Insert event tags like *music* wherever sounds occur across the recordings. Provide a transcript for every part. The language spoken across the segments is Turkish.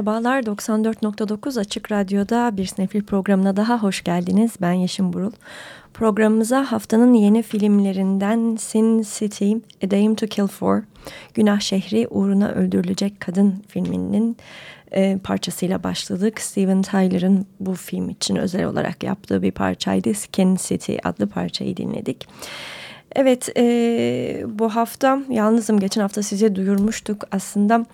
Merhabalar 94.9 Açık Radyo'da bir sinefil programına daha hoş geldiniz. Ben Yeşim Burul. Programımıza haftanın yeni filmlerinden Sin City, A Dame to Kill For, Günah Şehri Uğruna Öldürülecek Kadın filminin e, parçasıyla başladık. Steven Tyler'ın bu film için özel olarak yaptığı bir parçaydı. Skin City adlı parçayı dinledik. Evet e, bu hafta yalnızım geçen hafta size duyurmuştuk aslında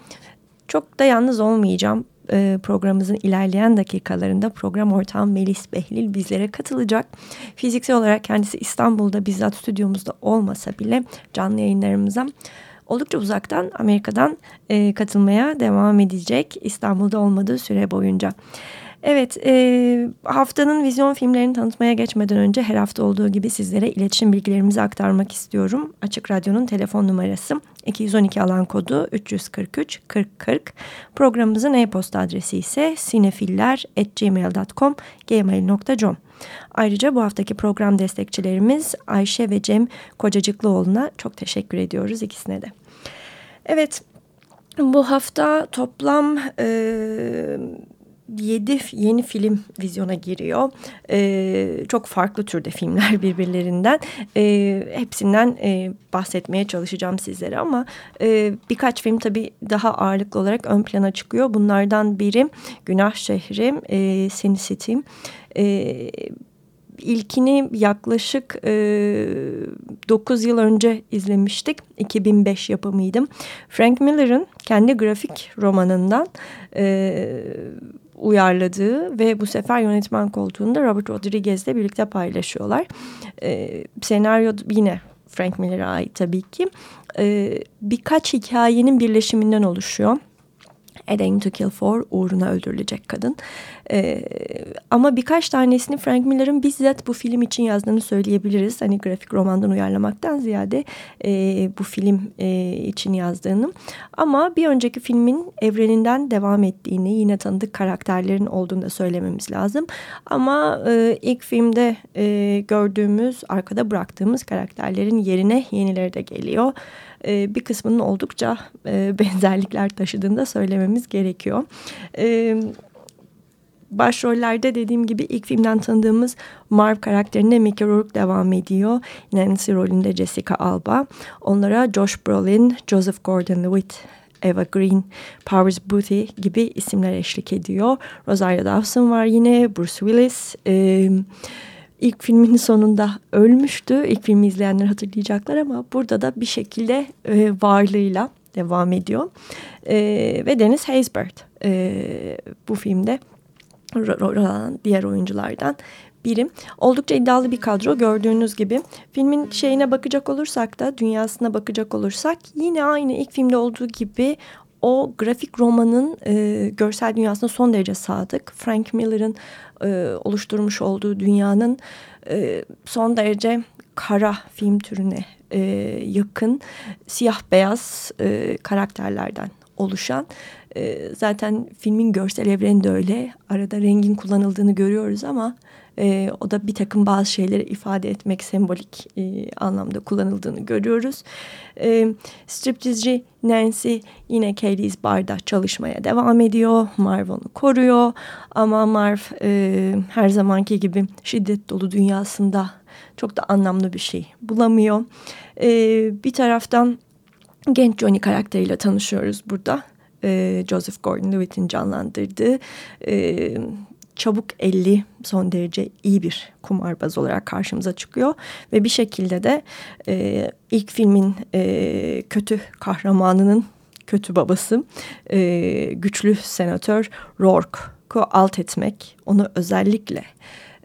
çok da yalnız olmayacağım. E, programımızın ilerleyen dakikalarında program ortağım Melis Behlil bizlere katılacak. Fiziksel olarak kendisi İstanbul'da bizzat stüdyomuzda olmasa bile canlı yayınlarımıza oldukça uzaktan Amerika'dan e, katılmaya devam edecek İstanbul'da olmadığı süre boyunca. Evet, e, haftanın vizyon filmlerini tanıtmaya geçmeden önce her hafta olduğu gibi sizlere iletişim bilgilerimizi aktarmak istiyorum. Açık Radyo'nun telefon numarası 212 alan kodu 343 40 40. Programımızın e-posta adresi ise sinefiller.gmail.com gmail.com Ayrıca bu haftaki program destekçilerimiz Ayşe ve Cem Kocacıklıoğlu'na çok teşekkür ediyoruz ikisine de. Evet, bu hafta toplam... E, 7 yeni film vizyona giriyor. Ee, çok farklı türde filmler *laughs* birbirlerinden. Ee, hepsinden e, bahsetmeye çalışacağım sizlere ama e, birkaç film tabii daha ağırlıklı olarak ön plana çıkıyor. Bunlardan biri Günah Şehri, e, Sin City. E, ilkini yaklaşık e, 9 yıl önce izlemiştik. 2005 yapımıydım. Frank Miller'ın kendi grafik romanından e, uyarladığı ve bu sefer yönetmen koltuğunda Robert Rodriguez'le birlikte paylaşıyorlar. E, senaryo yine Frank Miller'a ait tabii ki. E, birkaç hikayenin birleşiminden oluşuyor. A to Kill For uğruna öldürülecek kadın. E, ama birkaç tanesini Frank Miller'ın bizzat bu film için yazdığını söyleyebiliriz. Hani grafik romandan uyarlamaktan ziyade e, bu film e, için yazdığını. Ama bir önceki filmin evreninden devam ettiğini, yine tanıdık karakterlerin olduğunu da söylememiz lazım. Ama e, ilk filmde e, gördüğümüz, arkada bıraktığımız karakterlerin yerine yenileri de geliyor. E, bir kısmının oldukça e, *laughs* benzerlikler taşıdığını da söylememiz gerekiyor. E, başrollerde dediğim gibi ilk filmden tanıdığımız Marv karakterinde Mickey Rourke devam ediyor. Nancy rolünde Jessica Alba. Onlara Josh Brolin, Joseph Gordon-Levitt Eva Green, Powers Booty gibi isimler eşlik ediyor. Rosario Dawson var yine, Bruce Willis. Ee, ilk filmin sonunda ölmüştü. İlk filmi izleyenler hatırlayacaklar ama burada da bir şekilde e, varlığıyla devam ediyor. E, ve Dennis Haysbert e, bu filmde diğer oyunculardan birim. Oldukça iddialı bir kadro gördüğünüz gibi. Filmin şeyine bakacak olursak da dünyasına bakacak olursak yine aynı ilk filmde olduğu gibi o grafik romanın e, görsel dünyasına son derece sadık. Frank Miller'ın e, oluşturmuş olduğu dünyanın e, son derece kara film türüne e, yakın siyah beyaz e, karakterlerden oluşan e, zaten filmin görsel evreni de öyle. Arada rengin kullanıldığını görüyoruz ama e, o da bir takım bazı şeyleri ifade etmek sembolik e, anlamda kullanıldığını görüyoruz. E, striptizci Nancy yine Katie's Bar'da çalışmaya devam ediyor. Marv onu koruyor ama Marv e, her zamanki gibi şiddet dolu dünyasında çok da anlamlı bir şey bulamıyor. E, bir taraftan genç Johnny karakteriyle tanışıyoruz burada. E, Joseph Gordon-Levitt'in canlandırdığı e, çabuk elli son derece iyi bir kumarbaz olarak karşımıza çıkıyor. Ve bir şekilde de e, ilk filmin e, kötü kahramanının kötü babası e, güçlü senatör Rourke'u alt etmek, onu özellikle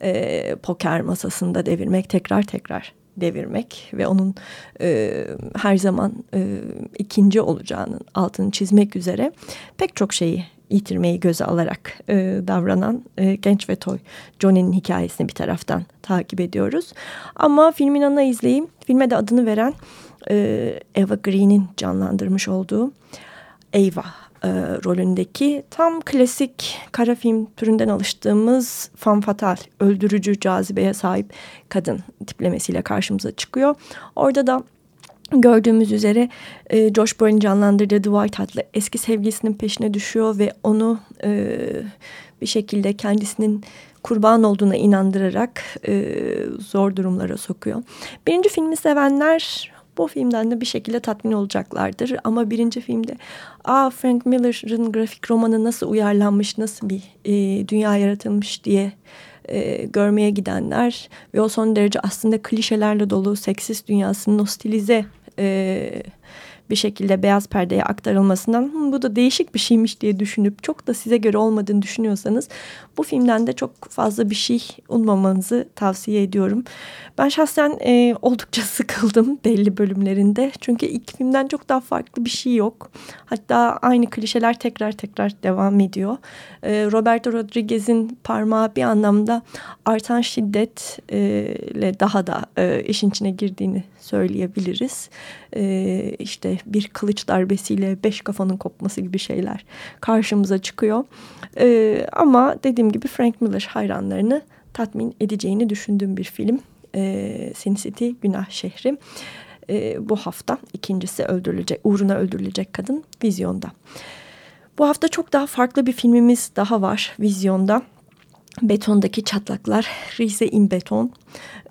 e, poker masasında devirmek, tekrar tekrar devirmek ve onun e, her zaman e, ikinci olacağının altını çizmek üzere pek çok şeyi yitirmeyi göze alarak e, davranan e, genç ve toy Johnny'nin hikayesini bir taraftan takip ediyoruz. Ama filmin ana izleyim, filme de adını veren e, Eva Green'in canlandırmış olduğu Eva e, rolündeki tam klasik kara film türünden alıştığımız fan fatal, öldürücü cazibeye sahip kadın tiplemesiyle karşımıza çıkıyor. Orada da gördüğümüz üzere e, Josh Brolin canlandırdığı Dwight adlı eski sevgilisinin peşine düşüyor ve onu e, bir şekilde kendisinin kurban olduğuna inandırarak e, zor durumlara sokuyor. Birinci filmi sevenler bu filmden de bir şekilde tatmin olacaklardır. Ama birinci filmde Aa, Frank Miller'ın grafik romanı nasıl uyarlanmış, nasıl bir e, dünya yaratılmış diye e, görmeye gidenler ve o son derece aslında klişelerle dolu seksist dünyasının nostilize e, bir şekilde beyaz perdeye aktarılmasından bu da değişik bir şeymiş diye düşünüp çok da size göre olmadığını düşünüyorsanız bu filmden de çok fazla bir şey ummamanızı tavsiye ediyorum. Ben şahsen e, oldukça *laughs* sıkıldım belli bölümlerinde çünkü ilk filmden çok daha farklı bir şey yok. Hatta aynı klişeler tekrar tekrar devam ediyor. E, Roberto Rodriguez'in parmağı bir anlamda artan şiddetle daha da e, işin içine girdiğini söyleyebiliriz. E, işte bir kılıç darbesiyle beş kafanın kopması gibi şeyler karşımıza çıkıyor. E, ama dediğim gibi Frank Miller hayranlarını tatmin edeceğini düşündüğüm bir film. E, Sin City Günah Şehri. E, bu hafta ikincisi öldürülecek, uğruna öldürülecek kadın vizyonda. Bu hafta çok daha farklı bir filmimiz daha var vizyonda. Betondaki çatlaklar, Rize in Beton.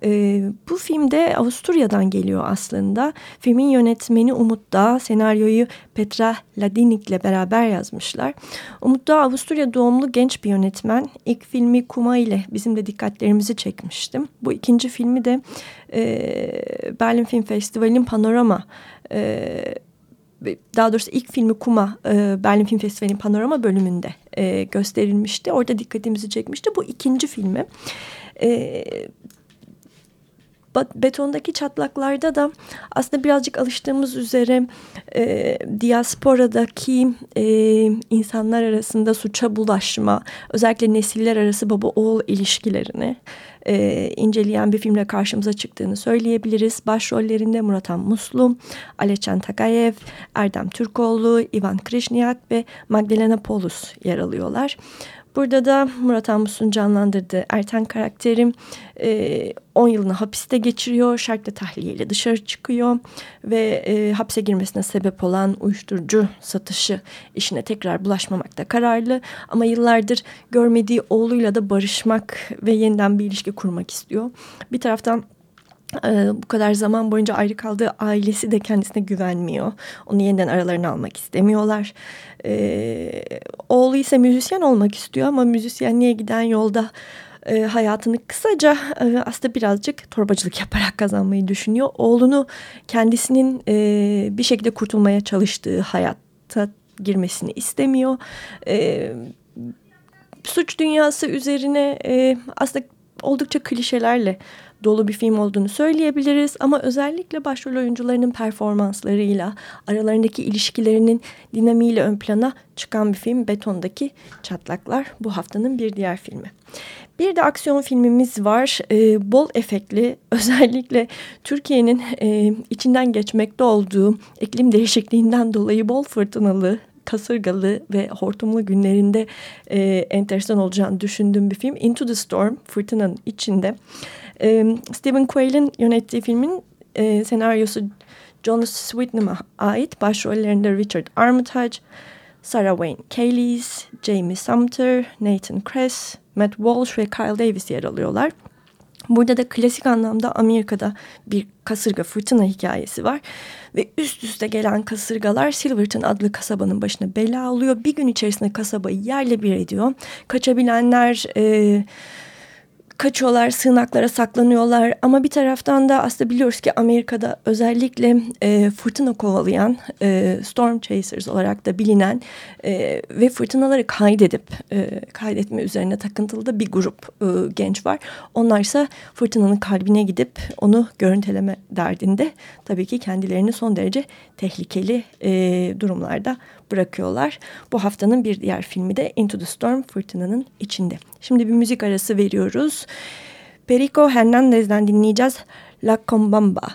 E, bu filmde Avusturya'dan geliyor aslında. Filmin yönetmeni Umut Dağ, senaryoyu Petra Ladinik ile beraber yazmışlar. Umut Dağ Avusturya doğumlu genç bir yönetmen. İlk filmi Kuma ile bizim de dikkatlerimizi çekmiştim. Bu ikinci filmi de e, Berlin Film Festivali'nin Panorama e, daha doğrusu ilk filmi Kuma e, Berlin Film Festivali'nin panorama bölümünde e, gösterilmişti. Orada dikkatimizi çekmişti. Bu ikinci filmi. E, Betondaki çatlaklarda da aslında birazcık alıştığımız üzere e, diasporadaki e, insanlar arasında suça bulaşma, özellikle nesiller arası baba-oğul ilişkilerini e, inceleyen bir filmle karşımıza çıktığını söyleyebiliriz. Başrollerinde Murat Muslu, Aleçen Takayev, Erdem Türkoğlu, Ivan Krishniak ve Magdalena Polus yer alıyorlar. Burada da Murat Amus'un canlandırdığı Erten karakterim 10 e, yılını hapiste geçiriyor. Şarklı tahliyeyle dışarı çıkıyor ve e, hapse girmesine sebep olan uyuşturucu satışı işine tekrar bulaşmamakta kararlı. Ama yıllardır görmediği oğluyla da barışmak ve yeniden bir ilişki kurmak istiyor. Bir taraftan bu kadar zaman boyunca ayrı kaldığı ailesi de kendisine güvenmiyor. Onu yeniden aralarına almak istemiyorlar. Ee, oğlu ise müzisyen olmak istiyor ama müzisyenliğe giden yolda e, hayatını kısaca e, aslında birazcık torbacılık yaparak kazanmayı düşünüyor. Oğlunu kendisinin e, bir şekilde kurtulmaya çalıştığı hayatta girmesini istemiyor. E, suç dünyası üzerine e, aslında oldukça klişelerle dolu bir film olduğunu söyleyebiliriz. Ama özellikle başrol oyuncularının performanslarıyla, aralarındaki ilişkilerinin dinamiğiyle ön plana çıkan bir film Beton'daki Çatlaklar bu haftanın bir diğer filmi. Bir de aksiyon filmimiz var. E, bol efektli *laughs* özellikle Türkiye'nin e, içinden geçmekte olduğu iklim değişikliğinden dolayı bol fırtınalı kasırgalı ve hortumlu günlerinde e, enteresan olacağını düşündüğüm bir film. Into the Storm, fırtınanın içinde. E, Stephen Quayle'in yönettiği filmin e, senaryosu John Swetnam'a ait. Başrollerinde Richard Armitage, Sarah Wayne Callies, Jamie Sumter, Nathan Kress, Matt Walsh ve Kyle Davis yer alıyorlar. Burada da klasik anlamda Amerika'da bir kasırga fırtına hikayesi var. Ve üst üste gelen kasırgalar Silverton adlı kasabanın başına bela oluyor. Bir gün içerisinde kasabayı yerle bir ediyor. Kaçabilenler... E, kaçıyorlar, sığınaklara saklanıyorlar. Ama bir taraftan da aslında biliyoruz ki Amerika'da özellikle e, fırtına kovalayan e, storm chasers olarak da bilinen e, ve fırtınaları kaydedip e, kaydetme üzerine takıntılı da bir grup e, genç var. Onlar ise fırtınanın kalbine gidip onu görüntüleme derdinde tabii ki kendilerini son derece tehlikeli e, durumlarda bırakıyorlar. Bu haftanın bir diğer filmi de Into the Storm Fırtınanın içinde. Şimdi bir müzik arası veriyoruz. Perico Hernandez'den dinleyeceğiz La Combamba.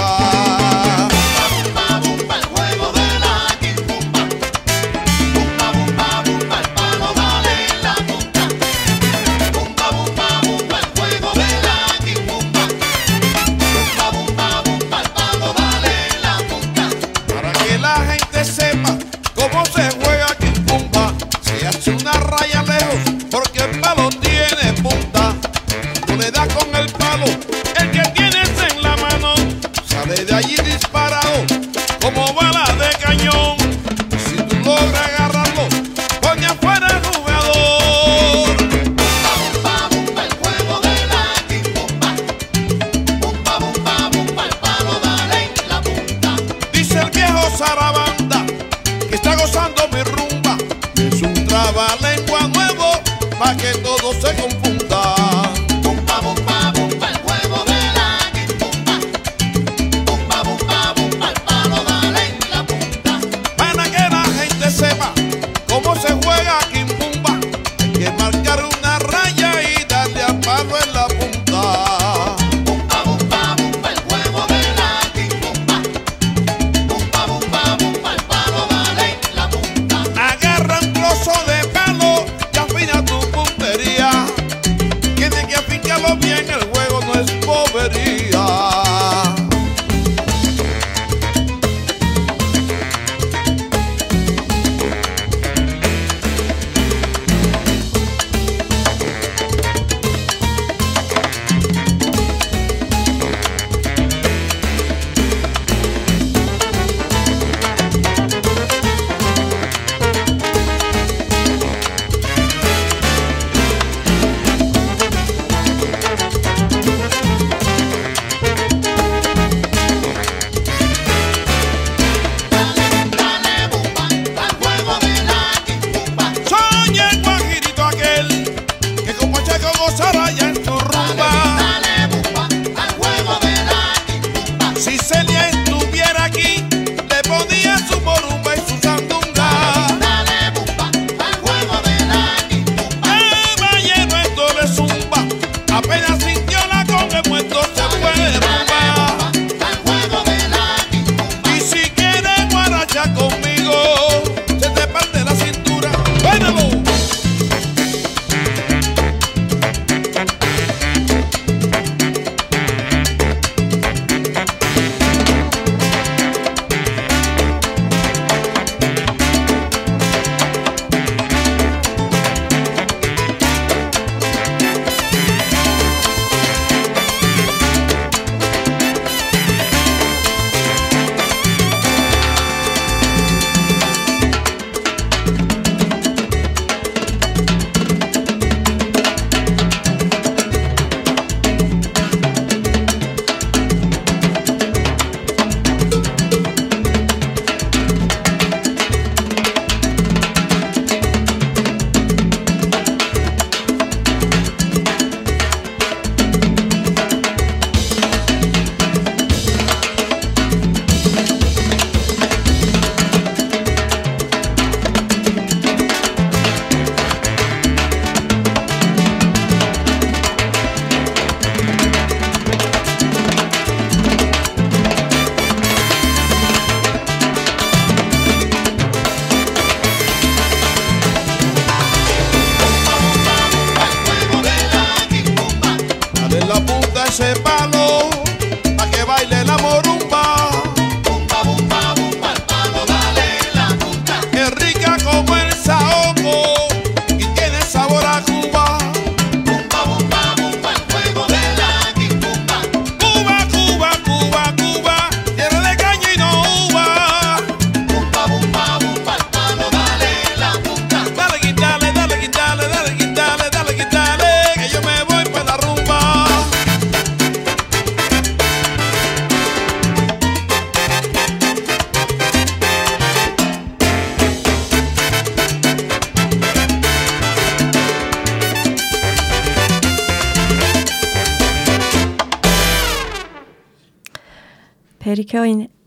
God.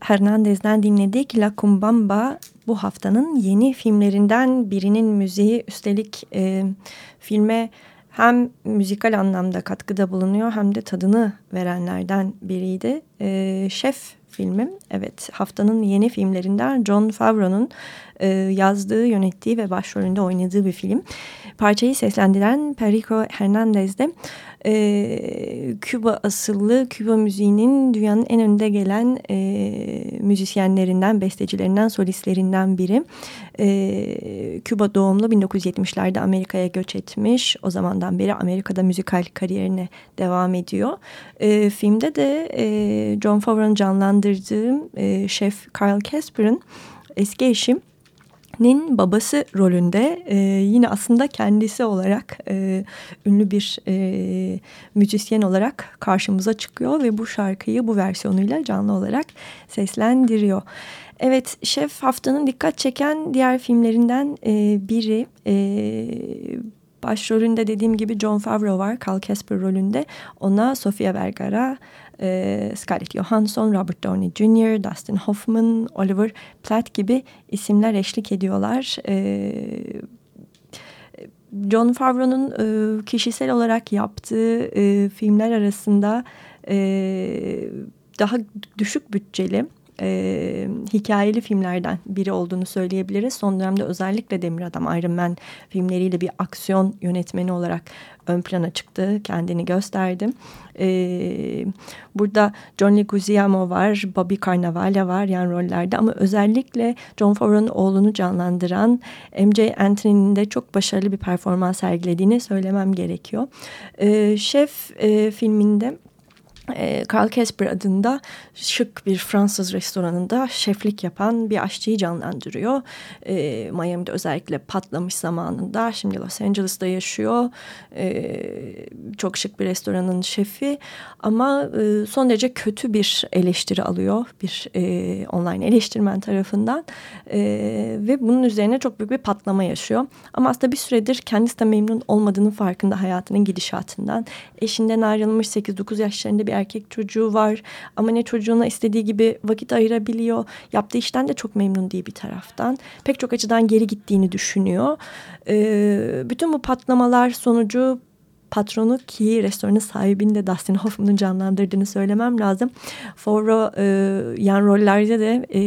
Hernandez'den dinledik La Cumbamba bu haftanın yeni filmlerinden birinin müziği üstelik e, filme hem müzikal anlamda katkıda bulunuyor hem de tadını verenlerden biriydi. E, Şef filmim evet haftanın yeni filmlerinden John Favreau'nun e, yazdığı, yönettiği ve başrolünde oynadığı bir film. Parçayı seslendiren Perico Hernandez de e, Küba asıllı Küba müziğinin dünyanın en önde gelen e, müzisyenlerinden, bestecilerinden, solistlerinden biri. E, Küba doğumlu 1970'lerde Amerika'ya göç etmiş. O zamandan beri Amerika'da müzikal kariyerine devam ediyor. E, filmde de e, John Favreau'nun canlandırdığı e, şef Carl Casper'ın eski eşi Nin babası rolünde e, yine aslında kendisi olarak e, ünlü bir e, müzisyen olarak karşımıza çıkıyor ve bu şarkıyı bu versiyonuyla canlı olarak seslendiriyor. Evet Şef haftanın dikkat çeken diğer filmlerinden e, biri e, başrolünde dediğim gibi John Favreau var Carl Casper rolünde ona Sofia Vergara e, Scarlett Johansson, Robert Downey Jr., Dustin Hoffman, Oliver Platt gibi isimler eşlik ediyorlar. E, John Favreau'nun e, kişisel olarak yaptığı e, filmler arasında e, daha düşük bütçeli e, hikayeli filmlerden biri olduğunu söyleyebiliriz. Son dönemde özellikle Demir Adam Iron Man filmleriyle bir aksiyon yönetmeni olarak ön plana çıktı, kendini gösterdi. E, burada John Leguizamo var, Bobby Cannavale var yan rollerde ama özellikle John Favreau'nun oğlunu canlandıran MJ Anthony'nin de çok başarılı bir performans sergilediğini söylemem gerekiyor. E, Şef e, filminde Carl Casper adında şık bir Fransız restoranında şeflik yapan bir aşçıyı canlandırıyor. E, Miami'de özellikle patlamış zamanında şimdi Los Angeles'ta yaşıyor. E, çok şık bir restoranın şefi ama e, son derece kötü bir eleştiri alıyor bir e, online eleştirmen tarafından e, ve bunun üzerine çok büyük bir patlama yaşıyor. Ama aslında bir süredir kendisi de memnun olmadığının farkında hayatının gidişatından. Eşinden ayrılmış 8-9 yaşlarında bir erkek çocuğu var ama ne çocuğuna istediği gibi vakit ayırabiliyor. Yaptığı işten de çok memnun değil bir taraftan. Pek çok açıdan geri gittiğini düşünüyor. Ee, bütün bu patlamalar sonucu patronu ki restoranın sahibini de Dustin Hoffman'ın canlandırdığını söylemem lazım. Favreau e, yan rollerde de e,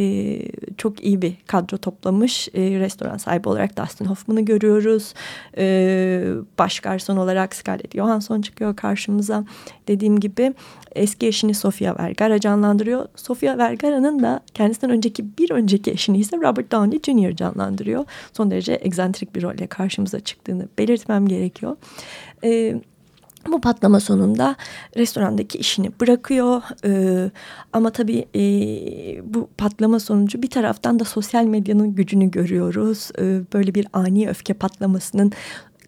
çok iyi bir kadro toplamış. E, restoran sahibi olarak Dustin Hoffman'ı görüyoruz. E, baş garson olarak Scarlett Johansson çıkıyor karşımıza. Dediğim gibi eski eşini Sofia Vergara canlandırıyor. Sofia Vergara'nın da kendisinden önceki bir önceki eşini ise Robert Downey Jr. canlandırıyor. Son derece egzantrik bir rolle karşımıza çıktığını belirtmem gerekiyor. E, bu patlama sonunda restorandaki işini bırakıyor ee, ama tabii e, bu patlama sonucu bir taraftan da sosyal medyanın gücünü görüyoruz. Ee, böyle bir ani öfke patlamasının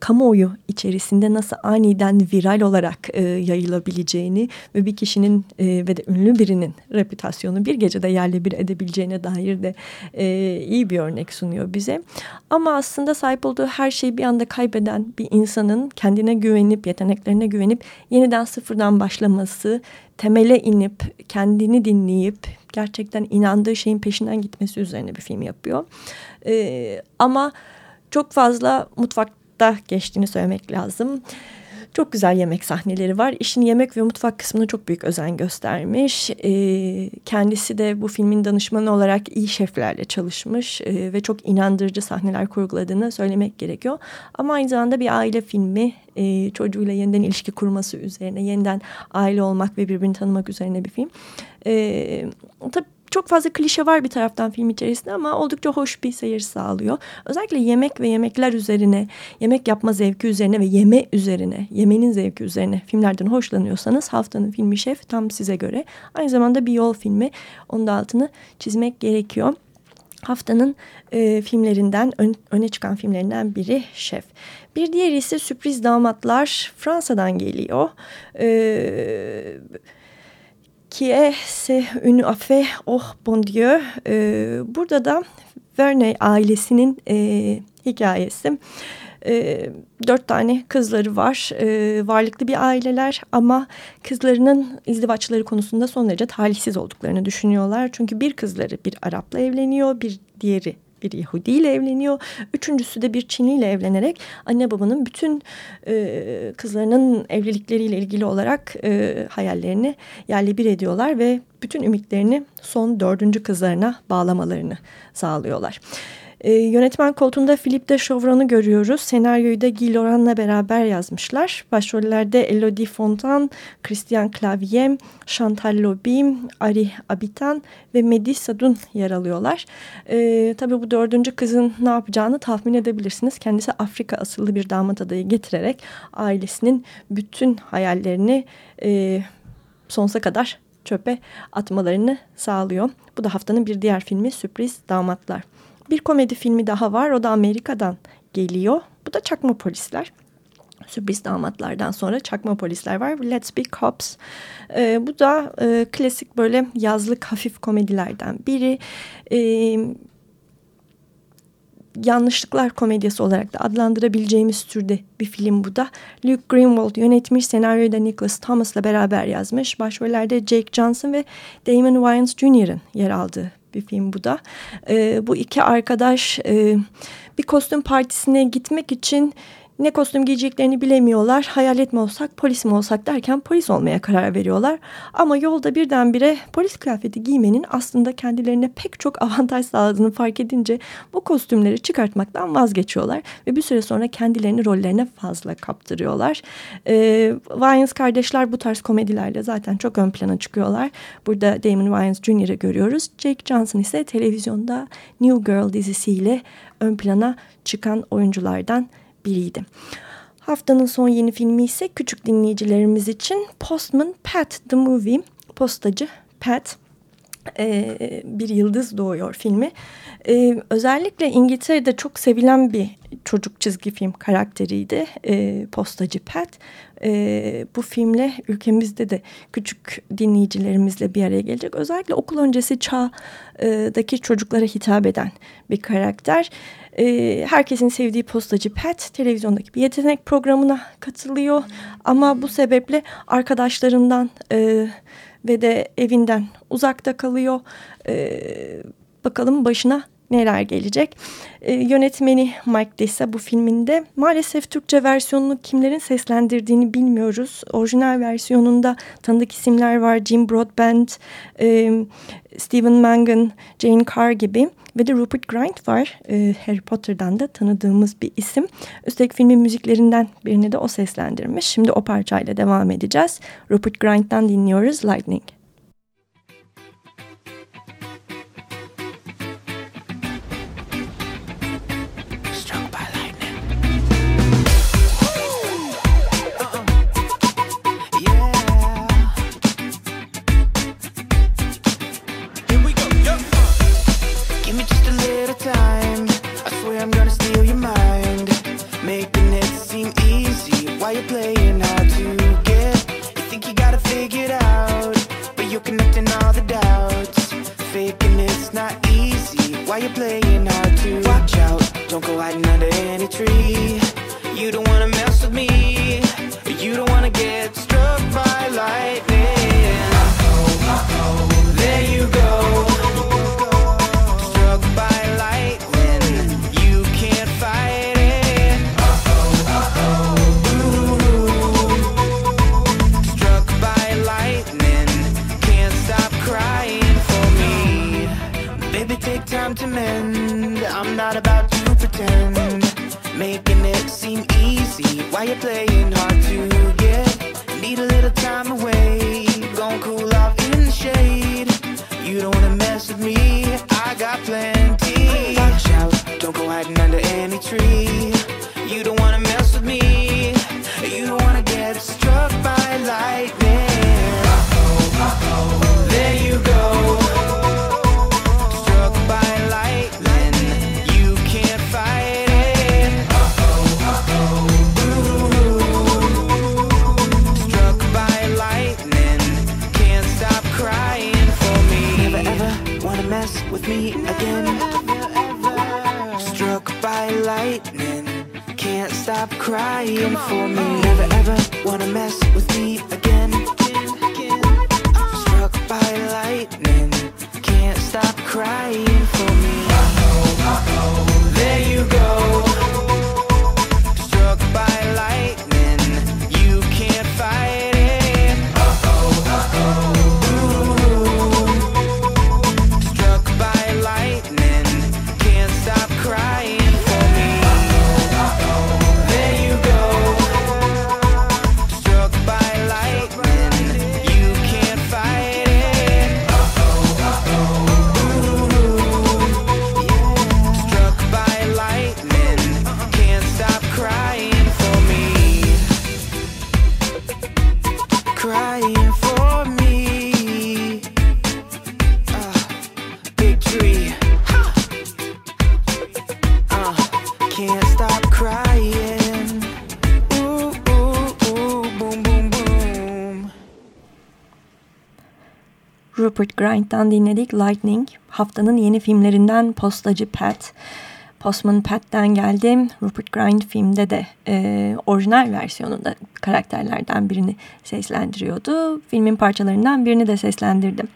kamuoyu içerisinde nasıl aniden viral olarak e, yayılabileceğini ve bir kişinin e, ve de ünlü birinin reputasyonu bir gecede yerle bir edebileceğine dair de e, iyi bir örnek sunuyor bize. Ama aslında sahip olduğu her şeyi bir anda kaybeden bir insanın kendine güvenip yeteneklerine güvenip yeniden sıfırdan başlaması, temele inip kendini dinleyip gerçekten inandığı şeyin peşinden gitmesi üzerine bir film yapıyor. E, ama çok fazla mutfak da geçtiğini söylemek lazım. Çok güzel yemek sahneleri var. İşin yemek ve mutfak kısmına çok büyük özen göstermiş. E, kendisi de bu filmin danışmanı olarak iyi şeflerle çalışmış e, ve çok inandırıcı sahneler kurguladığını söylemek gerekiyor. Ama aynı zamanda bir aile filmi e, çocuğuyla yeniden ilişki kurması üzerine, yeniden aile olmak ve birbirini tanımak üzerine bir film. E, tabii çok fazla klişe var bir taraftan film içerisinde ama oldukça hoş bir seyir sağlıyor. Özellikle yemek ve yemekler üzerine, yemek yapma zevki üzerine ve yeme üzerine, yemenin zevki üzerine filmlerden hoşlanıyorsanız haftanın filmi Şef tam size göre. Aynı zamanda bir yol filmi. Onun da altını çizmek gerekiyor. Haftanın e, filmlerinden, ön, öne çıkan filmlerinden biri Şef. Bir diğeri ise Sürpriz Damatlar Fransa'dan geliyor. Eee est c'est une affaire oh bon Dieu. Ee, burada da Verne ailesinin e, hikayesi. E, dört tane kızları var. E, varlıklı bir aileler ama kızlarının izdivaçları konusunda son derece talihsiz olduklarını düşünüyorlar. Çünkü bir kızları bir Arap'la evleniyor, bir diğeri bir Yahudi ile evleniyor. Üçüncüsü de bir Çinli ile evlenerek anne babanın bütün e, kızlarının evlilikleriyle ilgili olarak e, hayallerini yerle bir ediyorlar ve bütün ümitlerini son dördüncü kızlarına bağlamalarını sağlıyorlar. E, yönetmen koltuğunda Philippe de Chauvron'u görüyoruz. Senaryoyu da Guy Laurent'la beraber yazmışlar. Başrollerde Elodie Fontan, Christian Clavier, Chantal Lobim, Ari Abitan ve Mehdi Sadun yer alıyorlar. E, tabii bu dördüncü kızın ne yapacağını tahmin edebilirsiniz. Kendisi Afrika asıllı bir damat adayı getirerek ailesinin bütün hayallerini e, sonsuza kadar çöpe atmalarını sağlıyor. Bu da haftanın bir diğer filmi Sürpriz Damatlar. Bir komedi filmi daha var. O da Amerika'dan geliyor. Bu da Çakma Polisler. Sürpriz damatlardan sonra çakma polisler var. Let's Be Cops. Ee, bu da e, klasik böyle yazlık hafif komedilerden biri. Ee, yanlışlıklar komedyası olarak da adlandırabileceğimiz türde bir film bu da. Luke Greenwald yönetmiş, senaryoyu da Nicholas Thomas'la beraber yazmış. Başrollerde Jake Johnson ve Damon Wayans Jr.'ın yer aldığı bir film bu da. E, bu iki arkadaş e, bir kostüm partisine gitmek için ne kostüm giyeceklerini bilemiyorlar. Hayalet mi olsak, polis mi olsak derken polis olmaya karar veriyorlar. Ama yolda birdenbire polis kıyafeti giymenin aslında kendilerine pek çok avantaj sağladığını fark edince bu kostümleri çıkartmaktan vazgeçiyorlar. Ve bir süre sonra kendilerini rollerine fazla kaptırıyorlar. Ee, Wayans kardeşler bu tarz komedilerle zaten çok ön plana çıkıyorlar. Burada Damon Wayans Jr.'ı görüyoruz. Jake Johnson ise televizyonda New Girl dizisiyle ön plana çıkan oyunculardan biriydi. Haftanın son yeni filmi ise küçük dinleyicilerimiz için Postman Pat the Movie. Postacı Pat e, bir yıldız doğuyor filmi. E, özellikle İngiltere'de çok sevilen bir çocuk çizgi film karakteriydi e, postacı Pat. E, bu filmle ülkemizde de küçük dinleyicilerimizle bir araya gelecek. Özellikle okul öncesi çağdaki çocuklara hitap eden bir karakter. E, herkesin sevdiği postacı Pat televizyondaki bir yetenek programına katılıyor. Ama bu sebeple arkadaşlarından... E, ve de evinden uzakta kalıyor. E, bakalım başına neler gelecek. E, yönetmeni Mike Dessa bu filminde maalesef Türkçe versiyonunu kimlerin seslendirdiğini bilmiyoruz. Orijinal versiyonunda tanıdık isimler var. Jim Broadbent, e, Stephen Mangan, Jane Carr gibi ve de Rupert Grint var. E, Harry Potter'dan da tanıdığımız bir isim. Üstelik filmin müziklerinden birini de o seslendirmiş. Şimdi o parçayla devam edeceğiz. Rupert Grint'tan dinliyoruz Lightning. Pretend, making it seem easy while you're playing hard to get. Need a little time away, gon' cool off in the shade. You don't wanna mess with me, I got plenty. Watch out, don't go hiding under any tree. Stop crying for me. Never ever wanna mess with me again. Struck by lightning, can't stop crying for me. Rupert Grint'tan dinledik Lightning. Haftanın yeni filmlerinden Postacı Pat. Postman Pat'ten geldim. Rupert Grint filmde de e, orijinal versiyonunda karakterlerden birini seslendiriyordu. Filmin parçalarından birini de seslendirdim.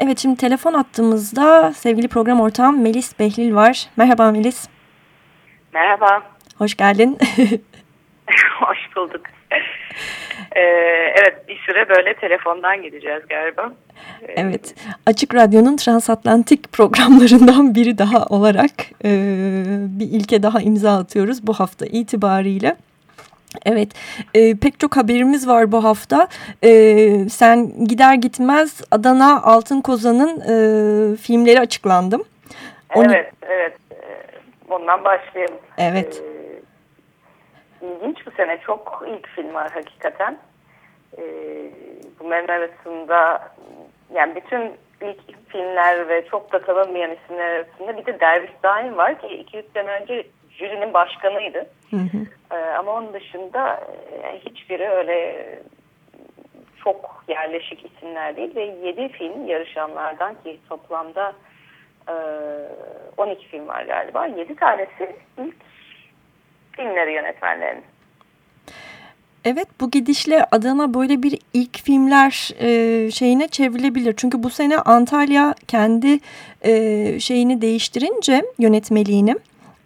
Evet şimdi telefon attığımızda sevgili program ortağım Melis Behlil var. Merhaba Melis. Merhaba, Hoş geldin. *laughs* *laughs* hoş bulduk. Ee, evet, bir süre böyle telefondan gideceğiz galiba. Ee, Evet, Açık Radyo'nun transatlantik programlarından biri daha olarak e, bir ilke daha imza atıyoruz bu hafta itibariyle. Evet, e, pek çok haberimiz var bu hafta. E, sen gider gitmez Adana Altın Kozan'ın e, filmleri açıklandım. Onu- Evet, evet. Ee, Bundan başlayalım. Evet. Ee, ilginç bu sene çok ilk film var hakikaten. Ee, bunların arasında yani bütün ilk filmler ve çok da tanınmayan isimler arasında bir de Derviş Daim var ki 2-3 sene önce jürinin başkanıydı. Hı hı. Ee, ama onun dışında e, hiçbiri öyle çok yerleşik isimler değil ve 7 film yarışanlardan ki toplamda e, 12 film var galiba. 7 tanesi ilk filmleri yönetmenlerin. Evet bu gidişle Adana böyle bir ilk filmler e, şeyine çevrilebilir. Çünkü bu sene Antalya kendi e, şeyini değiştirince yönetmeliğini.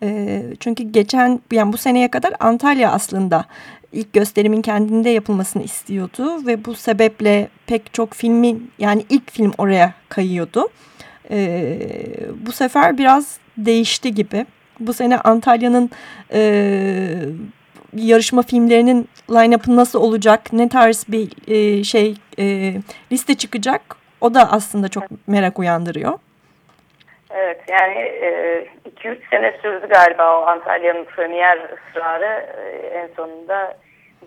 E, çünkü geçen yani bu seneye kadar Antalya aslında ilk gösterimin kendinde yapılmasını istiyordu. Ve bu sebeple pek çok filmin yani ilk film oraya kayıyordu. E, bu sefer biraz değişti gibi. Bu sene Antalya'nın e, yarışma filmlerinin line-up'ı nasıl olacak, ne tarz bir e, şey e, liste çıkacak o da aslında çok merak uyandırıyor. Evet yani 2-3 sene sürdü galiba o Antalya'nın premier ısrarı E, en sonunda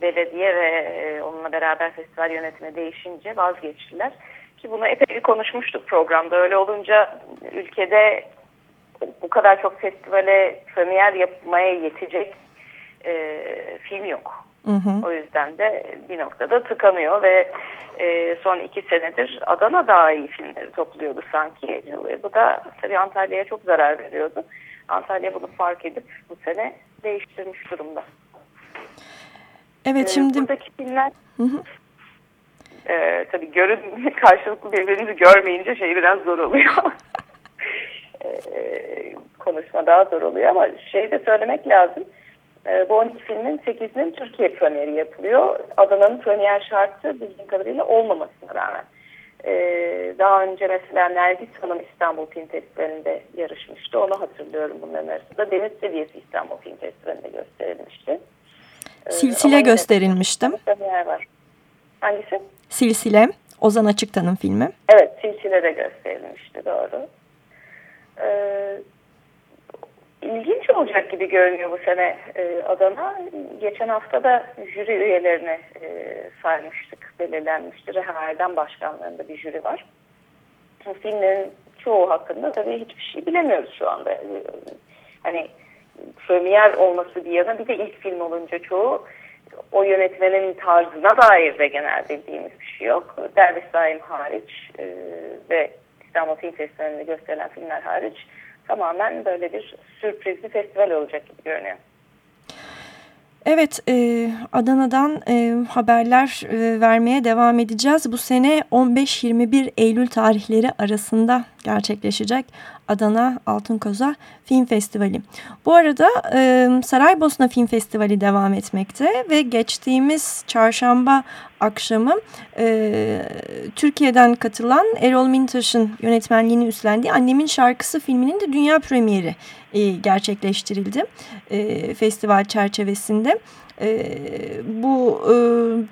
belediye ve e, onunla beraber festival yönetimi değişince vazgeçtiler. Ki bunu epey bir konuşmuştuk programda öyle olunca ülkede bu kadar çok festivale premier yapmaya yetecek e, film yok. Hı hı. O yüzden de bir noktada tıkanıyor ve e, son iki senedir Adana daha iyi filmleri topluyordu sanki. E, Bu da tabii Antalya'ya çok zarar veriyordu. Antalya bunu fark edip bu sene değiştirmiş durumda. Evet E, şimdi Buradaki filmler Hı hı. e, tabii görün *laughs* karşılıklı birbirinizi görmeyince şey biraz zor oluyor. *laughs* e, konuşma daha zor oluyor ama şey de söylemek lazım. E, bu 12 filmin 8'inin Türkiye premieri yapılıyor. Adana'nın premier şartı bildiğim kadarıyla olmamasına rağmen. Ee, daha önce mesela Nergis Hanım İstanbul Film Festivali'nde yarışmıştı. Onu hatırlıyorum bunların arasında. Deniz Seviyesi İstanbul Film Festivali'nde gösterilmişti. Silsile ama gösterilmişti. yine bir yer var. Hangisi? Silsile, Ozan Açıktan'ın filmi. Evet, Silsile'de gösterilmişti. Doğru. Ee, ilginç olacak gibi görünüyor bu sene e, Adana. Geçen hafta da jüri üyelerini e, saymıştık, belirlenmişti. Reha Erdem başkanlığında bir jüri var. Filmlerin çoğu hakkında tabii hiçbir şey bilemiyoruz şu anda. Ee, Hani premier olması bir yana bir de ilk film olunca çoğu o yönetmenin tarzına dair de genel bildiğimiz bir şey yok. Derviş Zaim hariç e, ve İstanbul Film Festivali'nde gösterilen filmler hariç tamamen böyle bir sürprizli festival olacak gibi görünüyor. Evet, e, Adana'dan e, haberler e, vermeye devam edeceğiz. Bu sene 15-21 Eylül tarihleri arasında gerçekleşecek Adana Altın Koza Film Festivali. Bu arada e, Saraybosna Film Festivali devam etmekte ve geçtiğimiz çarşamba akşamı e, Türkiye'den katılan Erol Mintaş'ın yönetmenliğini üstlendiği Annemin Şarkısı filminin de dünya premieri e, gerçekleştirildi e, festival çerçevesinde. E, bu e,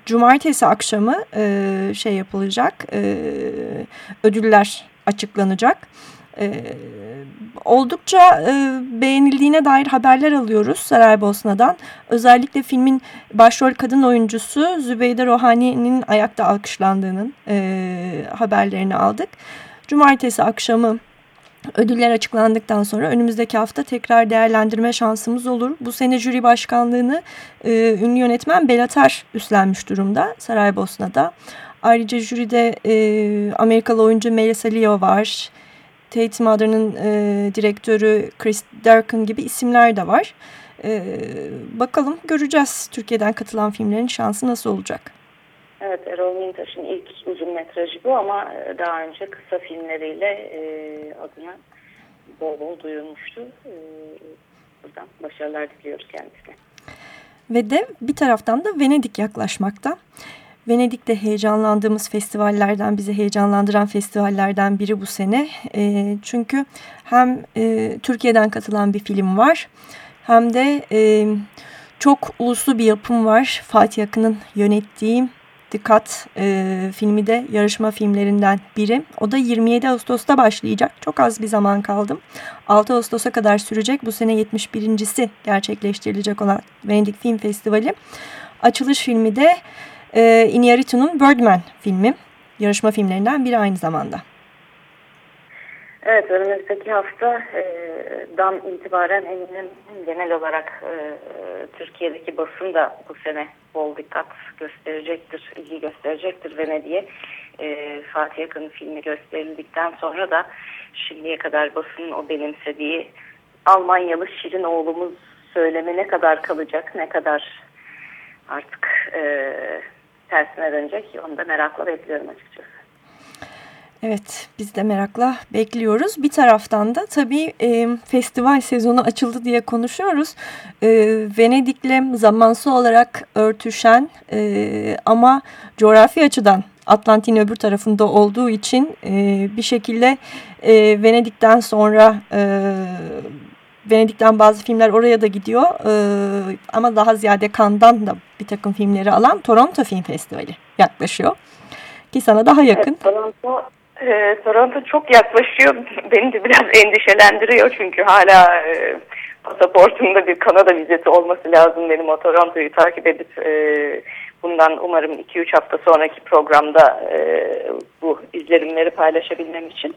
cumartesi akşamı e, şey yapılacak, e, ödüller açıklanacak. E, oldukça e, beğenildiğine dair haberler alıyoruz Saraybosna'dan. Özellikle filmin başrol kadın oyuncusu Zübeyde Rohani'nin ayakta alkışlandığının e, haberlerini aldık. Cumartesi akşamı ödüller açıklandıktan sonra önümüzdeki hafta tekrar değerlendirme şansımız olur. Bu sene jüri başkanlığını e, ünlü yönetmen Belatar üstlenmiş durumda Saraybosna'da. Ayrıca jüride e, Amerikalı oyuncu Melissa Leo var. Tate Mother'ın e, direktörü Chris Durkin gibi isimler de var. E, bakalım göreceğiz Türkiye'den katılan filmlerin şansı nasıl olacak. Evet Erol Mintaş'ın ilk uzun metrajı bu ama e, daha önce kısa filmleriyle e, adına bol bol duyulmuştu. E, buradan başarılar diliyoruz kendisine. Ve de bir taraftan da Venedik yaklaşmakta. Venedik'te heyecanlandığımız festivallerden, bizi heyecanlandıran festivallerden biri bu sene. E, çünkü hem e, Türkiye'den katılan bir film var hem de e, çok uluslu bir yapım var. Fatih Akın'ın yönettiği Dikkat e, filmi de yarışma filmlerinden biri. O da 27 Ağustos'ta başlayacak. Çok az bir zaman kaldım. 6 Ağustos'a kadar sürecek. Bu sene 71.si gerçekleştirilecek olan Venedik Film Festivali. Açılış filmi de e, Iñárritu'nun Birdman filmi. Yarışma filmlerinden biri aynı zamanda. Evet önümüzdeki hafta e, dan itibaren eminim genel olarak e, Türkiye'deki basın da bu sene bol dikkat gösterecektir, ilgi gösterecektir Venedik'e. E, Fatih Akın filmi gösterildikten sonra da şimdiye kadar basının o benimsediği Almanyalı Şirin oğlumuz söylemi ne kadar kalacak, ne kadar artık e, tersine dönecek onu da merakla bekliyorum açıkçası. Evet biz de merakla bekliyoruz. Bir taraftan da tabii e, festival sezonu açıldı diye konuşuyoruz. E, Venedik'le zamansal olarak örtüşen e, ama coğrafi açıdan Atlantik'in öbür tarafında olduğu için e, bir şekilde e, Venedik'ten sonra e, Venedik'ten bazı filmler oraya da gidiyor. E, ama daha ziyade Cannes'dan da bir takım filmleri alan Toronto Film Festivali yaklaşıyor. Ki sana daha yakın. Evet, Toronto e, Toronto çok yaklaşıyor. *laughs* Beni de biraz endişelendiriyor çünkü hala e, pasaportumda bir Kanada vizesi olması lazım benim o Toronto'yu takip edip e, bundan umarım 2-3 hafta sonraki programda e, bu izlenimleri paylaşabilmem için.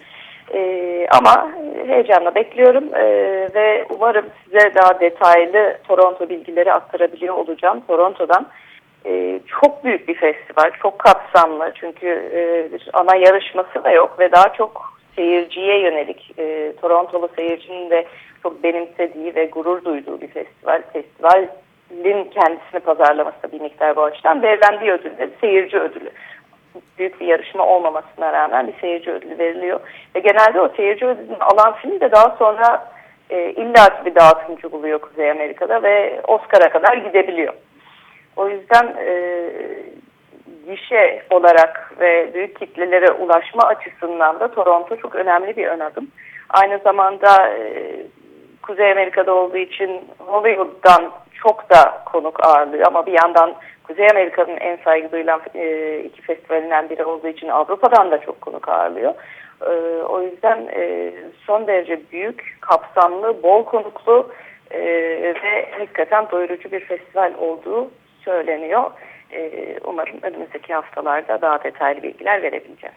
E, ama heyecanla bekliyorum e, ve umarım size daha detaylı Toronto bilgileri aktarabiliyor olacağım. Toronto'dan e, çok büyük bir festival, çok kapsamlı çünkü e, bir ana yarışması da yok ve daha çok seyirciye yönelik e, Torontolu seyircinin de çok benimsediği ve gurur duyduğu bir festival. Festivalin kendisini pazarlaması bir miktar bu açıdan verilen bir ödül de seyirci ödülü. Büyük bir yarışma olmamasına rağmen bir seyirci ödülü veriliyor. Ve genelde o seyirci ödülünü alan film de daha sonra e, illaki bir dağıtımcı buluyor Kuzey Amerika'da ve Oscar'a kadar gidebiliyor. O yüzden e, gişe olarak ve büyük kitlelere ulaşma açısından da Toronto çok önemli bir ön adım. Aynı zamanda e, Kuzey Amerika'da olduğu için Hollywood'dan çok da konuk ağırlıyor ama bir yandan Kuzey Amerika'nın en saygı duyulan e, iki festivalinden biri olduğu için Avrupa'dan da çok konuk ağırlıyor. E, o yüzden e, son derece büyük, kapsamlı, bol konuklu e, ve hakikaten doyurucu bir festival olduğu söyleniyor. E, umarım önümüzdeki haftalarda daha detaylı bilgiler verebileceğim.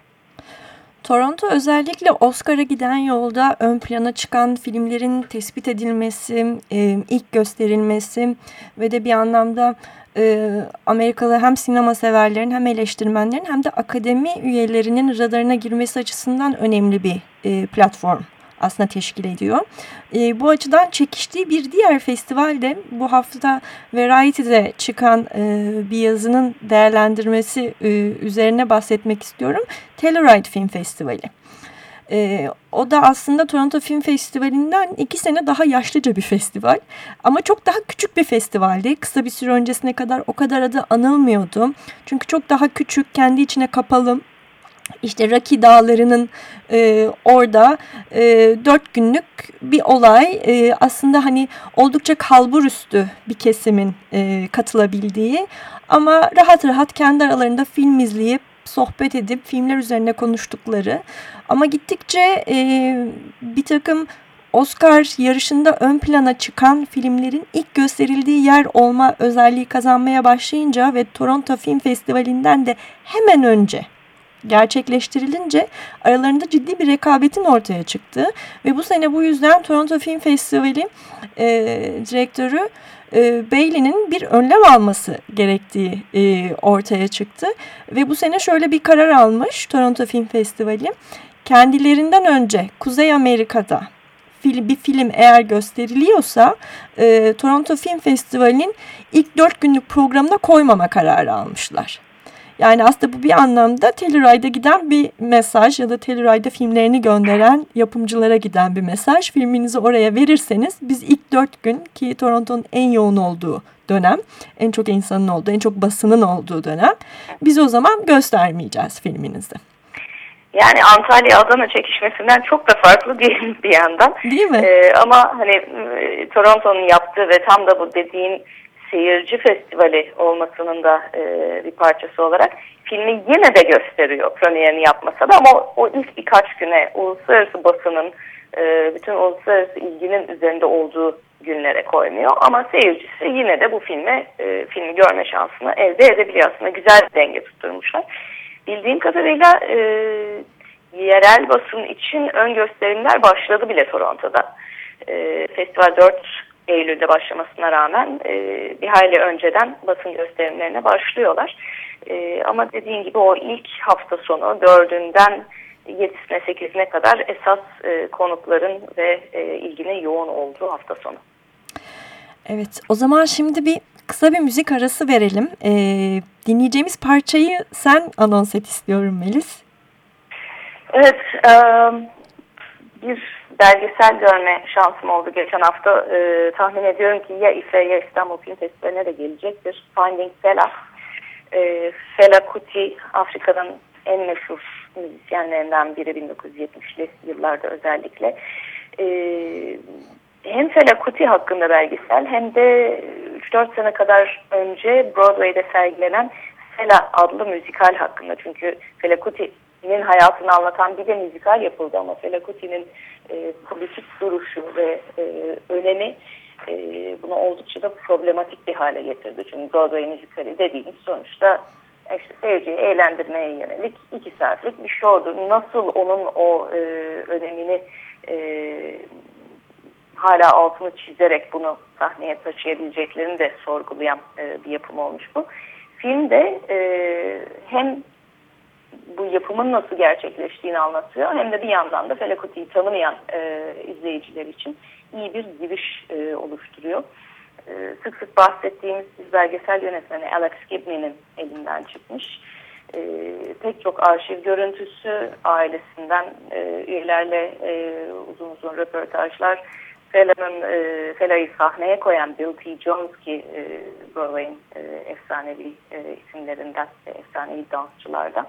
Toronto özellikle Oscar'a giden yolda ön plana çıkan filmlerin tespit edilmesi, e, ilk gösterilmesi ve de bir anlamda e, Amerikalı hem sinema severlerin hem eleştirmenlerin hem de akademi üyelerinin radarına girmesi açısından önemli bir e, platform aslında teşkil ediyor. E, bu açıdan çekiştiği bir diğer festival de bu hafta Variety'de çıkan e, bir yazının değerlendirmesi e, üzerine bahsetmek istiyorum. Telluride Film Festivali. E, o da aslında Toronto Film Festivali'nden iki sene daha yaşlıca bir festival. Ama çok daha küçük bir festivaldi. Kısa bir süre öncesine kadar o kadar adı anılmıyordu. Çünkü çok daha küçük, kendi içine kapalı işte Raki Dağları'nın e, orada e, dört günlük bir olay e, aslında hani oldukça kalburüstü bir kesimin e, katılabildiği ama rahat rahat kendi aralarında film izleyip sohbet edip filmler üzerine konuştukları. Ama gittikçe e, bir takım Oscar yarışında ön plana çıkan filmlerin ilk gösterildiği yer olma özelliği kazanmaya başlayınca ve Toronto Film Festivali'nden de hemen önce gerçekleştirilince aralarında ciddi bir rekabetin ortaya çıktığı ve bu sene bu yüzden Toronto Film Festivali e, direktörü e, Bailey'nin bir önlem alması gerektiği e, ortaya çıktı. Ve bu sene şöyle bir karar almış Toronto Film Festivali. Kendilerinden önce Kuzey Amerika'da bir film eğer gösteriliyorsa e, Toronto Film Festivali'nin ilk dört günlük programına koymama kararı almışlar. Yani aslında bu bir anlamda Telluride'a giden bir mesaj ya da Telluride'a filmlerini gönderen yapımcılara giden bir mesaj. Filminizi oraya verirseniz biz ilk dört gün ki Toronto'nun en yoğun olduğu dönem, en çok insanın olduğu, en çok basının olduğu dönem biz o zaman göstermeyeceğiz filminizi. Yani Antalya-Adana çekişmesinden çok da farklı *laughs* değil bir yandan. Değil mi? Ee, ama hani e, Toronto'nun yaptığı ve tam da bu dediğin seyirci festivali olmasının da e, bir parçası olarak filmi yine de gösteriyor premierini yapmasa da ama o, o ilk birkaç güne uluslararası basının e, bütün uluslararası ilginin üzerinde olduğu günlere koymuyor ama seyircisi yine de bu filme e, filmi görme şansını elde edebiliyor aslında güzel bir denge tutturmuşlar. Bildiğim kadarıyla e, yerel basın için ön gösterimler başladı bile Toronto'da. E, Festival 4 Eylül'de başlamasına rağmen e, bir hayli önceden basın gösterimlerine başlıyorlar. E, ama dediğim gibi o ilk hafta sonu dördünden yedisine sekizine kadar esas e, konukların ve e, ilginin yoğun olduğu hafta sonu. Evet o zaman şimdi bir kısa bir müzik arası verelim. E, dinleyeceğimiz parçayı sen anons et istiyorum Melis. Evet e, bir belgesel görme şansım oldu geçen hafta. E, tahmin ediyorum ki ya İFE ya İstanbul Film Festivali'ne de gelecektir. Finding Fela. E, Fela Kuti Afrika'nın en meşhur müzisyenlerinden biri 1970'li yıllarda özellikle. E, hem Fela Kuti hakkında belgesel hem de 3-4 sene kadar önce Broadway'de sergilenen Fela adlı müzikal hakkında. Çünkü Fela Kuti Kuti'nin hayatını anlatan bir de müzikal yapıldı ama Fela Kuti'nin e, politik duruşu ve e, önemi e, bunu oldukça da problematik bir hale getirdi. Çünkü Broadway müzikali dediğimiz sonuçta işte seyirciyi eğlendirmeye yönelik iki saatlik bir showdu. Nasıl onun o e, önemini e, hala altını çizerek bunu sahneye taşıyabileceklerini de sorgulayan e, bir yapım olmuş bu. Filmde e, hem bu yapımın nasıl gerçekleştiğini anlatıyor. Hem de bir yandan da Felakuti'yi tanımayan e, izleyiciler için iyi bir giriş e, oluşturuyor. E, sık sık bahsettiğimiz belgesel yönetmeni Alex Gibney'nin elinden çıkmış. E, pek çok arşiv görüntüsü ailesinden e, üyelerle e, uzun uzun röportajlar Fela'nın e, Fela'yı sahneye koyan Bill T. Jones ki e, Broadway'in e, efsanevi e, isimlerinden, e, efsanevi dansçılardan.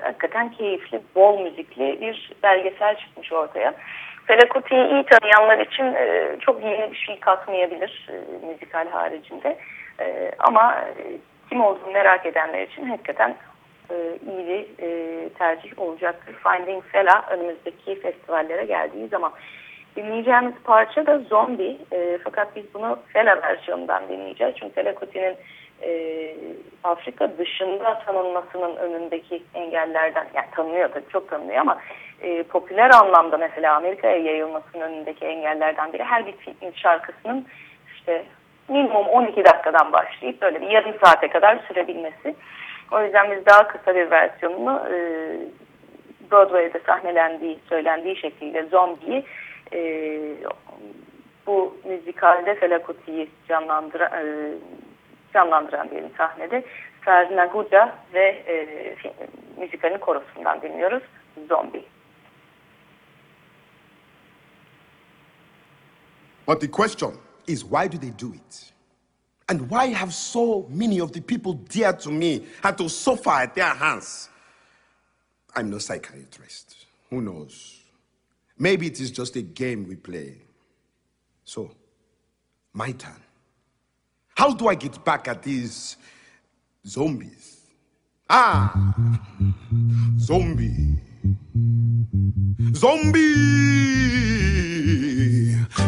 Hakikaten keyifli, bol müzikli bir belgesel çıkmış ortaya. Fela Kuti'yi iyi tanıyanlar için e, çok yeni bir şey katmayabilir e, müzikal haricinde. E, ama e, kim olduğunu merak edenler için hakikaten e, iyi bir e, tercih olacaktır. Finding Fela önümüzdeki festivallere geldiği zaman. Dinleyeceğimiz parça da Zombie. E, fakat biz bunu Fela versiyonundan dinleyeceğiz. Çünkü Fela Kuti'nin e, Afrika dışında tanınmasının önündeki engellerden, yani tanınıyor tabii çok tanınıyor ama e, popüler anlamda mesela Amerika'ya yayılmasının önündeki engellerden biri her bir şarkısının işte minimum 12 dakikadan başlayıp böyle bir yarım saate kadar sürebilmesi. O yüzden biz daha kısa bir versiyonunu e, Broadway'de sahnelendiği, söylendiği şekliyle Zombie'yi e, bu müzikalde Fela Kuti'yi canlandıran, e, canlandıran diyelim sahnede ve e, müzikalin korosundan dinliyoruz Zombie. But the question is why do they do it? And why have so many of the people dear to me had to suffer at their hands? I'm no psychiatrist. Who knows? Maybe it is just a game we play. So, my turn. How do I get back at these zombies? Ah! Zombie! Zombie!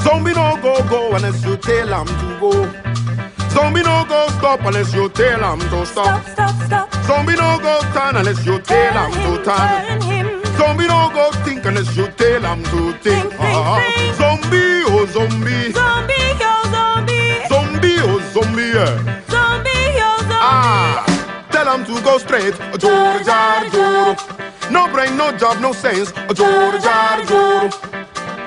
Zombie no go go unless you tell him to go. Zombie no go stop unless you tell him to stop. Stop, stop, stop. Zombie no go turn unless you tell him to turn. Turn him. Zombie no go think unless you tell him to think. Think, think, Ah, think. Zombie, oh zombie. Zombie, zombie. Zombie, oh zombie. yo, zombie. Ah, tell him to go straight. Joro, jar, joro. No brain, no job, no sense. Joro, jar, joro.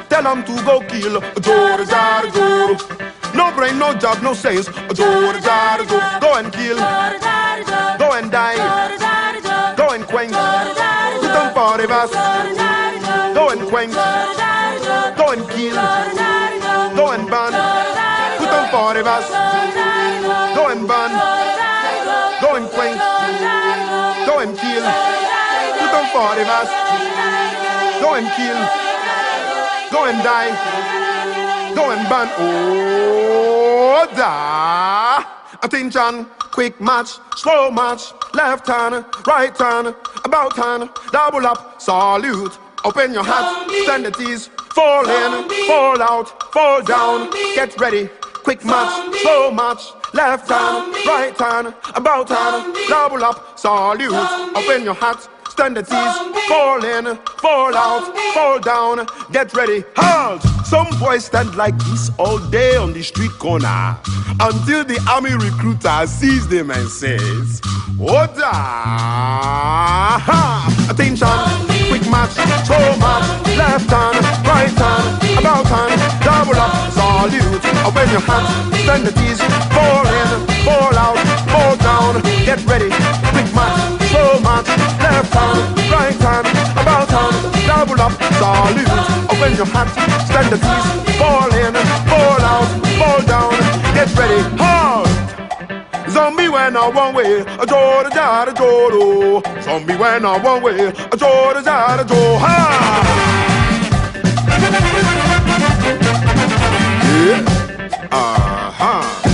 Tell him to go kill. Joro, jar, joro. No brain, no job, no sense. Joro, jar, joro. Go and kill. Go and die. Go and quench. Put them for the verse. Go and quench. Go and kill. Go and burn. Put them for the verse. Go and burn. Go and quench. Go and kill. Put them for the verse. Go and kill. Go and die. Go and burn. Oh, da. Attention. Quick match, slow match, left turn, right turn, about turn, double up, salute. Open your hat, stand at ease, fall in, fall out, fall down, get ready. Quick match, slow match, left turn, right turn, about turn, double up, salute. Open your hat, stand at ease, fall in, fall out, fall down, get ready, halt! Some boys stand like this all day on the street corner until the army recruiter sees them and says, Order! *laughs* Attention! Quick match, slow match, left turn, right turn, about turn, double up, salute, oh, open your hands, stand at ease, fall in, fall out, fall down, get ready, quick match, slow match, left hand, right hand, about turn, double up, salute, oh, open your hands, stand at ease, fall in, fall out, fall down, get ready, halt! Zombie went on one way, a door to jar door. Zombie went on one way, a door to jar to door. Ha! Yeah. Uh-huh.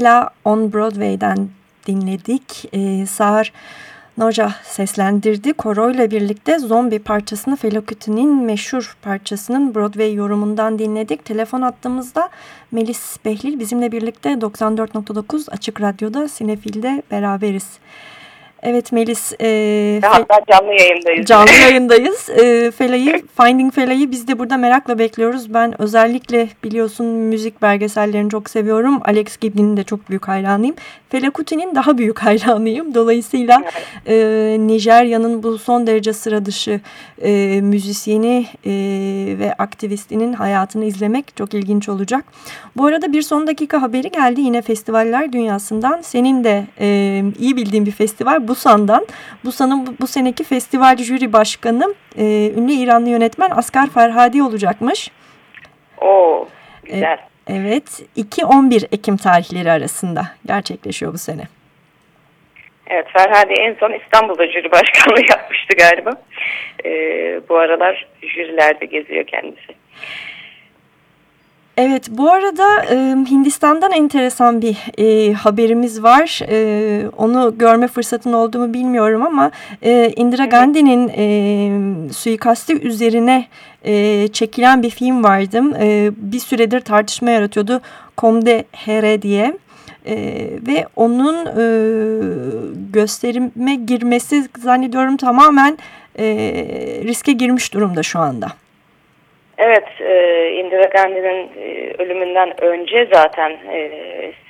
Fela on Broadway'den dinledik. E, Sağır Noja seslendirdi. Koroyla birlikte Zombi parçasını Fela Kuti'nin meşhur parçasının Broadway yorumundan dinledik. Telefon attığımızda Melis Behlil bizimle birlikte 94.9 Açık Radyo'da Sinefil'de beraberiz. Evet Melis. E, Hatta canlı yayındayız. Canlı *laughs* yayındayız. E, Fela'yı, Finding Fela'yı biz de burada merakla bekliyoruz. Ben özellikle biliyorsun müzik belgesellerini çok seviyorum. Alex Gibney'in de çok büyük hayranıyım. Fela Kuti'nin daha büyük *laughs* hayranıyım. Dolayısıyla e, Nijerya'nın bu son derece sıra dışı e, müzisyeni e, ve aktivistinin hayatını izlemek çok ilginç olacak. Bu arada bir son dakika haberi geldi yine festivaller dünyasından. Senin de e, iyi bildiğin bir festival Busan'dan. Busan'ın bu, seneki festival jüri başkanı e, ünlü İranlı yönetmen Asgar Ferhadi olacakmış. Oo, güzel. E, evet 2-11 Ekim tarihleri arasında gerçekleşiyor bu sene. Evet Ferhadi en son İstanbul'da jüri başkanlığı *laughs* yapmıştı galiba. Ee, bu aralar jürilerde geziyor kendisi. Evet bu arada e, Hindistan'dan enteresan bir e, haberimiz var. E, onu görme fırsatın oldu mu bilmiyorum ama e, Indira Gandhi'nin e, suikasti üzerine e, çekilen bir film vardı. E, bir süredir tartışma yaratıyordu. Komde Here diye. E, ve onun e, gösterime girmesi zannediyorum tamamen e, riske girmiş durumda şu anda. Evet, e, Indira Gandhi'nin e, ölümünden önce zaten e,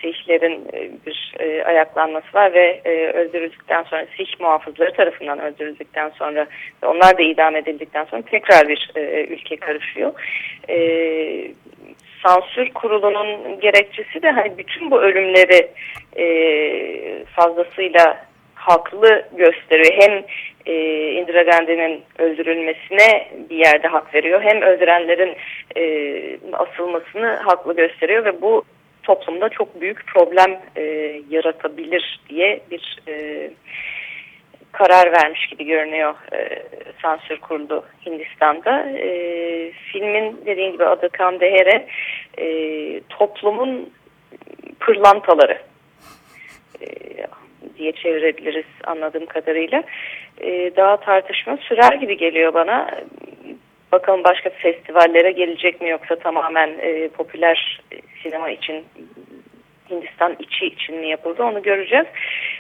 Sihlerin e, bir e, ayaklanması var ve e, öldürüldükten sonra Sih muhafızları tarafından öldürüldükten sonra onlar da idam edildikten sonra tekrar bir e, ülke karışıyor. E, sansür kurulunun gerekçesi de hani bütün bu ölümleri e, fazlasıyla haklı gösteriyor. Hem e, Indira Gandhi'nin öldürülmesine bir yerde hak veriyor. Hem öldürenlerin e, asılmasını haklı gösteriyor ve bu toplumda çok büyük problem e, yaratabilir diye bir e, karar vermiş gibi görünüyor e, sansür kurulu Hindistan'da. E, filmin dediğim gibi adı Kandehere e, toplumun pırlantaları e, diye çevirebiliriz anladığım kadarıyla. Ee, daha tartışma sürer gibi geliyor bana. Bakalım başka festivallere gelecek mi yoksa tamamen e, popüler sinema için Hindistan içi için mi yapıldı onu göreceğiz.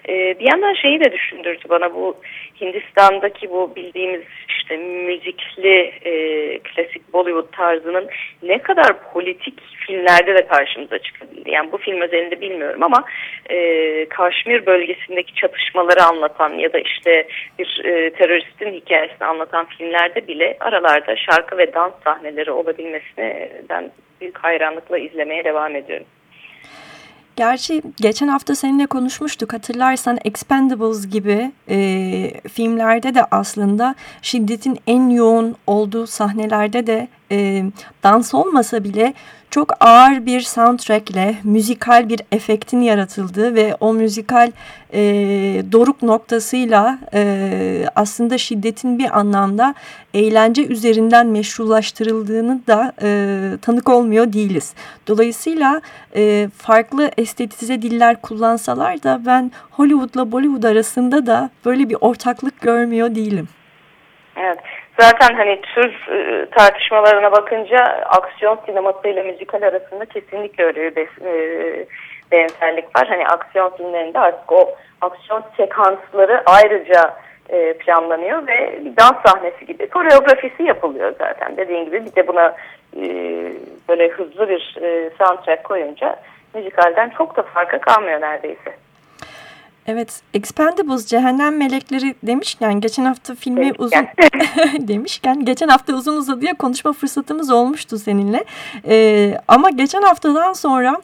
Ee, bir yandan şeyi de düşündürdü bana bu Hindistan'daki bu bildiğimiz işte müzikli e, klasik Bollywood tarzının ne kadar politik filmlerde de karşımıza çıkabildi. Yani bu film özelinde bilmiyorum ama e, Kaşmir bölgesindeki çatışmaları anlatan ya da işte bir e, teröristin hikayesini anlatan filmlerde bile aralarda şarkı ve dans sahneleri olabilmesine ben büyük hayranlıkla izlemeye devam ediyorum. Gerçi geçen hafta seninle konuşmuştuk. Hatırlarsan Expendables gibi e, filmlerde de aslında şiddetin en yoğun olduğu sahnelerde de e, dans olmasa bile çok ağır bir soundtrack ile müzikal bir efektin yaratıldığı ve o müzikal e, doruk noktasıyla e, aslında şiddetin bir anlamda eğlence üzerinden meşrulaştırıldığını da e, tanık olmuyor değiliz. Dolayısıyla e, farklı estetize diller kullansalar da ben Hollywood'la Bollywood arasında da böyle bir ortaklık görmüyor değilim. Evet. Zaten hani tür e, tartışmalarına bakınca aksiyon sinemasıyla müzikal arasında kesinlikle öyle bir e, benzerlik var. Hani aksiyon filmlerinde artık o aksiyon sekansları ayrıca e, planlanıyor ve bir dans sahnesi gibi koreografisi yapılıyor zaten. Dediğin gibi bir de buna böyle hızlı bir soundtrack koyunca müzikalden çok da farka kalmıyor neredeyse. Evet, Expendables Cehennem Melekleri demişken geçen hafta filmi demişken. uzun *laughs* demişken geçen hafta uzun uzadıya konuşma fırsatımız olmuştu seninle. Ee, ama geçen haftadan sonra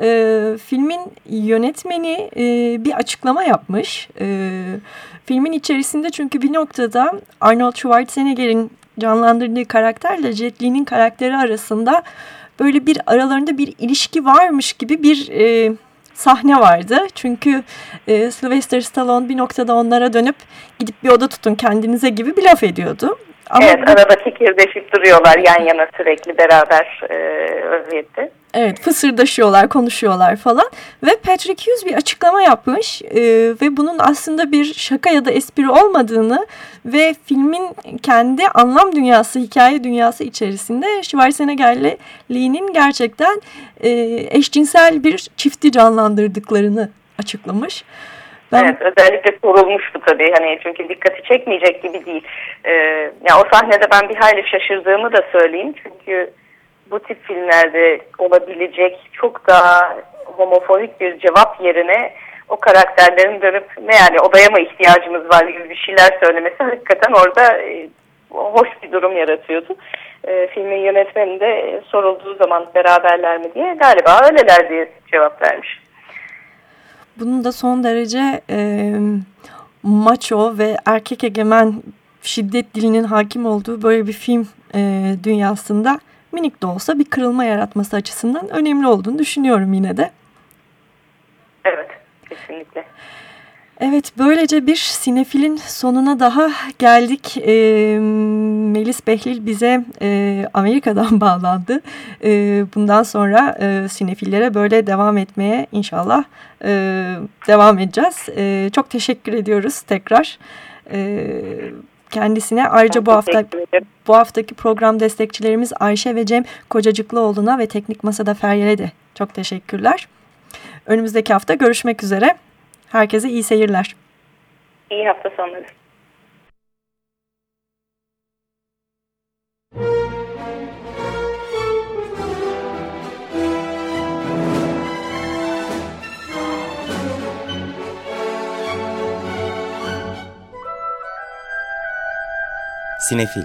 e, filmin yönetmeni e, bir açıklama yapmış. E, filmin içerisinde çünkü bir noktada Arnold Schwarzenegger'in canlandırdığı karakterle Jet Li'nin karakteri arasında böyle bir aralarında bir ilişki varmış gibi bir e, sahne vardı. Çünkü e, Sylvester Stallone bir noktada onlara dönüp gidip bir oda tutun kendinize gibi bir laf ediyordu. Ama evet bu... arada fikirdeşip duruyorlar yan yana sürekli beraber e. Evet fısırdaşıyorlar, konuşuyorlar falan ve Patrick Hughes bir açıklama yapmış e, ve bunun aslında bir şaka ya da espri olmadığını ve filmin kendi anlam dünyası, hikaye dünyası içerisinde Schwarzenegger'le Lee'nin gerçekten e, eşcinsel bir çifti canlandırdıklarını açıklamış. Ben... Evet özellikle sorulmuştu tabii hani çünkü dikkati çekmeyecek gibi değil. Ee, ya o sahnede ben bir hayli şaşırdığımı da söyleyeyim çünkü bu tip filmlerde olabilecek çok daha homofobik bir cevap yerine o karakterlerin dönüp ne yani odaya mı ihtiyacımız var gibi bir şeyler söylemesi hakikaten orada e, hoş bir durum yaratıyordu. E, filmin yönetmeni de sorulduğu zaman beraberler mi diye galiba öyleler diye cevap vermiş. Bunun da son derece e, macho ve erkek egemen şiddet dilinin hakim olduğu böyle bir film e, dünyasında minik de olsa bir kırılma yaratması açısından önemli olduğunu düşünüyorum yine de. Evet, kesinlikle. Evet, böylece bir sinefilin sonuna daha geldik. E, Melis Behlil bize e, Amerika'dan *laughs* bağlandı. E, bundan sonra e, sinefillere böyle devam etmeye inşallah e, devam edeceğiz. E, çok teşekkür ediyoruz tekrar. E, kendisine. Ayrıca bu hafta bu haftaki program destekçilerimiz Ayşe ve Cem Kocacıklıoğlu'na ve Teknik Masada Feryal'e de çok teşekkürler. Önümüzdeki hafta görüşmek üzere. Herkese iyi seyirler. İyi hafta sonları. Sinefil